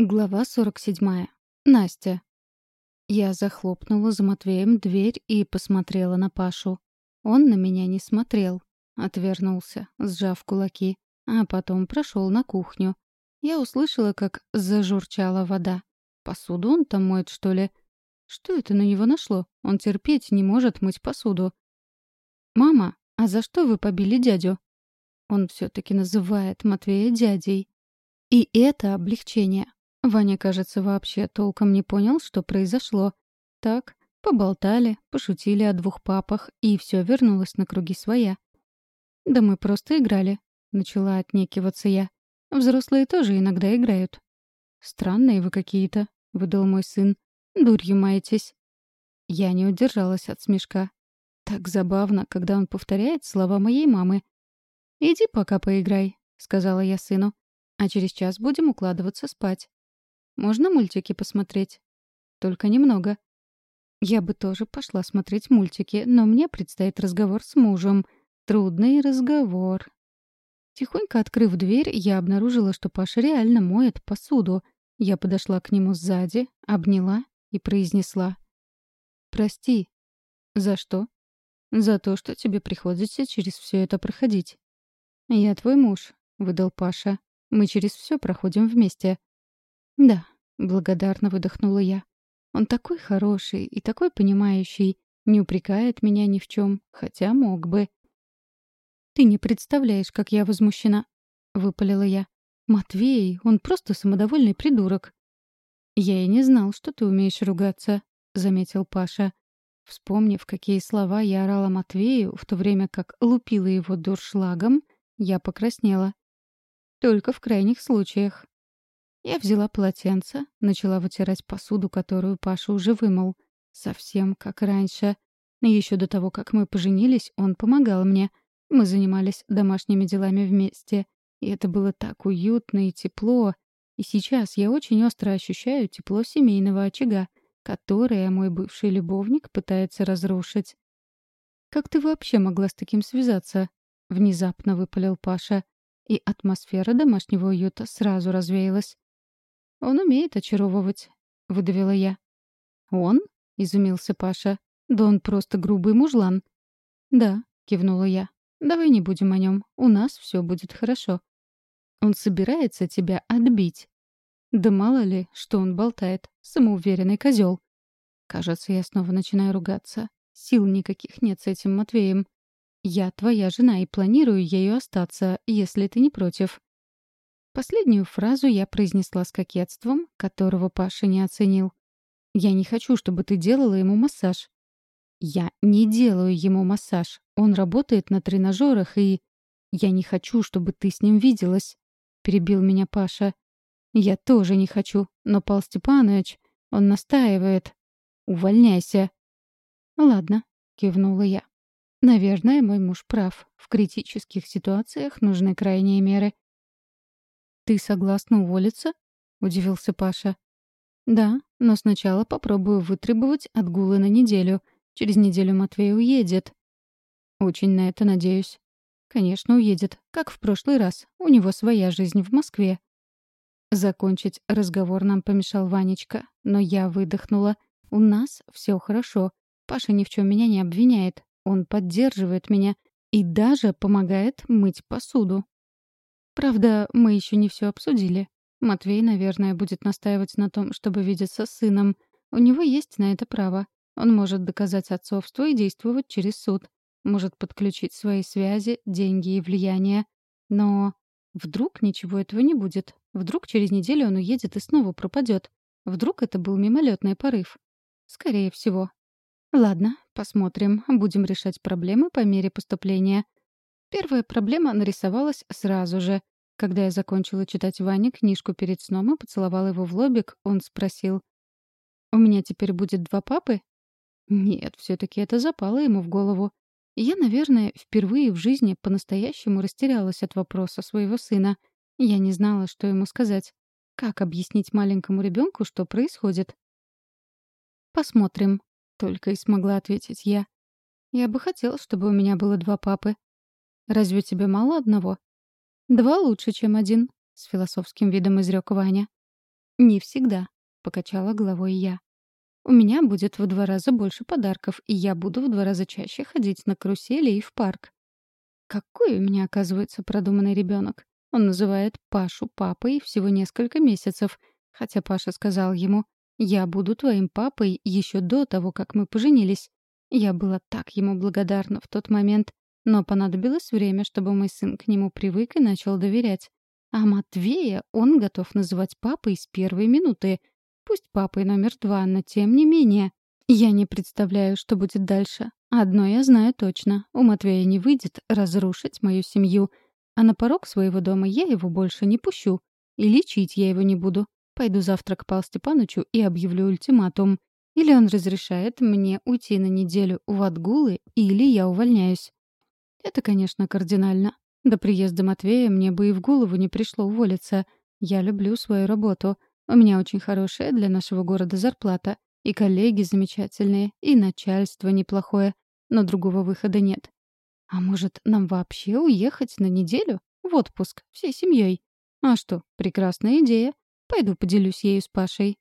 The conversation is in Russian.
Глава 47. Настя. Я захлопнула за Матвеем дверь и посмотрела на Пашу. Он на меня не смотрел. Отвернулся, сжав кулаки, а потом прошел на кухню. Я услышала, как зажурчала вода. Посуду он там моет, что ли? Что это на него нашло? Он терпеть не может мыть посуду. «Мама, а за что вы побили дядю?» Он все-таки называет Матвея дядей. И это облегчение. Ваня, кажется, вообще толком не понял, что произошло. Так, поболтали, пошутили о двух папах, и все вернулось на круги своя. «Да мы просто играли», — начала отнекиваться я. «Взрослые тоже иногда играют». «Странные вы какие-то», — выдал мой сын. «Дурью маетесь». Я не удержалась от смешка. Так забавно, когда он повторяет слова моей мамы. «Иди пока поиграй», — сказала я сыну. «А через час будем укладываться спать». Можно мультики посмотреть? Только немного. Я бы тоже пошла смотреть мультики, но мне предстоит разговор с мужем. Трудный разговор. Тихонько открыв дверь, я обнаружила, что Паша реально моет посуду. Я подошла к нему сзади, обняла и произнесла. «Прости». «За что?» «За то, что тебе приходится через все это проходить». «Я твой муж», — выдал Паша. «Мы через все проходим вместе. «Да», — благодарно выдохнула я. «Он такой хороший и такой понимающий, не упрекает меня ни в чем, хотя мог бы». «Ты не представляешь, как я возмущена», — выпалила я. «Матвей, он просто самодовольный придурок». «Я и не знал, что ты умеешь ругаться», — заметил Паша. Вспомнив, какие слова я орала Матвею, в то время как лупила его дуршлагом, я покраснела. «Только в крайних случаях», я взяла полотенце, начала вытирать посуду, которую Паша уже вымыл. Совсем как раньше. Еще до того, как мы поженились, он помогал мне. Мы занимались домашними делами вместе. И это было так уютно и тепло. И сейчас я очень остро ощущаю тепло семейного очага, которое мой бывший любовник пытается разрушить. «Как ты вообще могла с таким связаться?» — внезапно выпалил Паша. И атмосфера домашнего уюта сразу развеялась. «Он умеет очаровывать», — выдавила я. «Он?» — изумился Паша. «Да он просто грубый мужлан». «Да», — кивнула я. «Давай не будем о нем. У нас все будет хорошо». «Он собирается тебя отбить». «Да мало ли, что он болтает. Самоуверенный козел. Кажется, я снова начинаю ругаться. Сил никаких нет с этим Матвеем. Я твоя жена и планирую ею остаться, если ты не против. Последнюю фразу я произнесла с кокетством, которого Паша не оценил. «Я не хочу, чтобы ты делала ему массаж». «Я не делаю ему массаж. Он работает на тренажерах, и...» «Я не хочу, чтобы ты с ним виделась», — перебил меня Паша. «Я тоже не хочу, но Пал Степанович, он настаивает. Увольняйся». «Ладно», — кивнула я. «Наверное, мой муж прав. В критических ситуациях нужны крайние меры. «Ты согласна уволиться?» — удивился Паша. «Да, но сначала попробую вытребовать отгулы на неделю. Через неделю Матвей уедет». «Очень на это надеюсь». «Конечно, уедет, как в прошлый раз. У него своя жизнь в Москве». Закончить разговор нам помешал Ванечка, но я выдохнула. «У нас все хорошо. Паша ни в чем меня не обвиняет. Он поддерживает меня и даже помогает мыть посуду. Правда, мы еще не все обсудили. Матвей, наверное, будет настаивать на том, чтобы видеться с сыном. У него есть на это право. Он может доказать отцовство и действовать через суд. Может подключить свои связи, деньги и влияние. Но вдруг ничего этого не будет. Вдруг через неделю он уедет и снова пропадет. Вдруг это был мимолетный порыв. Скорее всего. Ладно, посмотрим. Будем решать проблемы по мере поступления. Первая проблема нарисовалась сразу же. Когда я закончила читать Ване книжку перед сном и поцеловала его в лобик, он спросил. «У меня теперь будет два папы?» Нет, все-таки это запало ему в голову. я, наверное, впервые в жизни по-настоящему растерялась от вопроса своего сына. Я не знала, что ему сказать. Как объяснить маленькому ребенку, что происходит? «Посмотрим», — только и смогла ответить я. Я бы хотела, чтобы у меня было два папы. Разве тебе мало одного? Два лучше, чем один, с философским видом изрек Ваня. «Не всегда», — покачала головой я. «У меня будет в два раза больше подарков, и я буду в два раза чаще ходить на карусели и в парк». Какой у меня, оказывается, продуманный ребенок. Он называет Пашу папой всего несколько месяцев, хотя Паша сказал ему «Я буду твоим папой еще до того, как мы поженились». Я была так ему благодарна в тот момент, но понадобилось время, чтобы мой сын к нему привык и начал доверять. А Матвея он готов называть папой с первой минуты. Пусть папой номер два, но тем не менее. Я не представляю, что будет дальше. Одно я знаю точно. У Матвея не выйдет разрушить мою семью. А на порог своего дома я его больше не пущу. И лечить я его не буду. Пойду завтра к Пал Степанычу и объявлю ультиматум. Или он разрешает мне уйти на неделю в отгулы, или я увольняюсь. Это, конечно, кардинально. До приезда Матвея мне бы и в голову не пришло уволиться. Я люблю свою работу. У меня очень хорошая для нашего города зарплата. И коллеги замечательные, и начальство неплохое. Но другого выхода нет. А может, нам вообще уехать на неделю? В отпуск, всей семьей? А что, прекрасная идея. Пойду поделюсь ею с Пашей.